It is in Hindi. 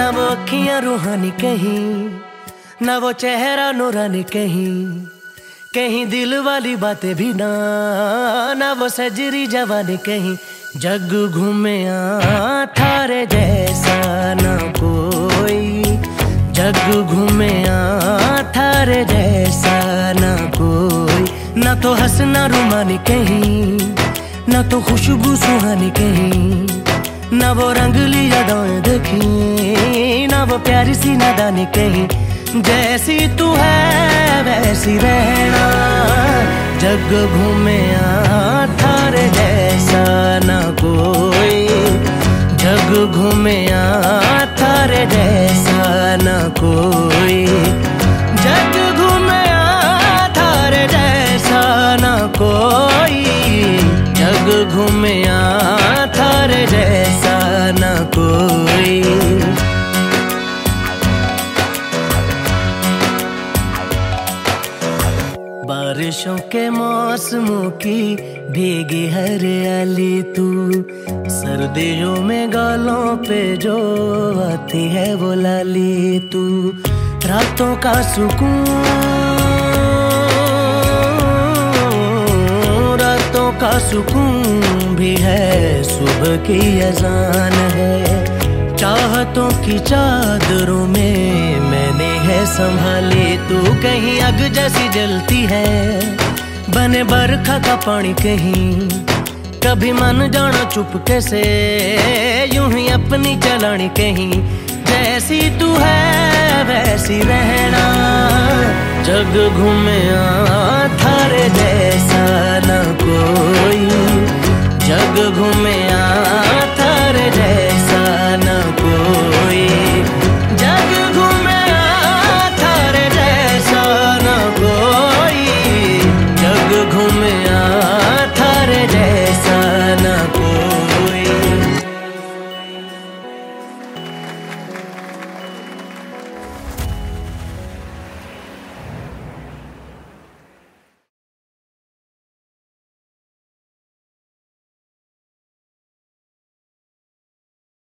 अखियाँ रूहानी कहीं ना वो चेहरा नूरानी कहीं कहीं दिल वाली बातें भी ना ना वो सजरी जवानी कहीं, जग घूमे थारे जैसा ना कोई, जग घूमे थारे जैसा ना कोई, ना तो हंसना रुमानी कहीं, ना तो खुशबू सुहानी कहीं ना वो रंगली यादाएँ देखी। ना वो प्यारी सी नादानी कहीं, जैसी तू है, वैसी रहना। जग घूमे थारे जैसा ना कोई। जग घूमे थारे जैसा ना कोई। जग घूमे थारे जैसा ना कोई। जग घूमे बारिशों के मौसमों की भीगी हरियाली तू। सर्दियों में गालों पे जो आती है वो लाली तू। रातों का सुकून, रातों का सुकून भी है। सुबह की अजान है। चाहतों की चादरों में संभाली, तू कहीं अग जैसी जलती है। बने बरखा का पानी कहीं, कभी मन जाना चुपके से यूँ ही अपनी चलानी कहीं, जैसी तू है, वैसी रहना। जग घूमे थारे जैसा।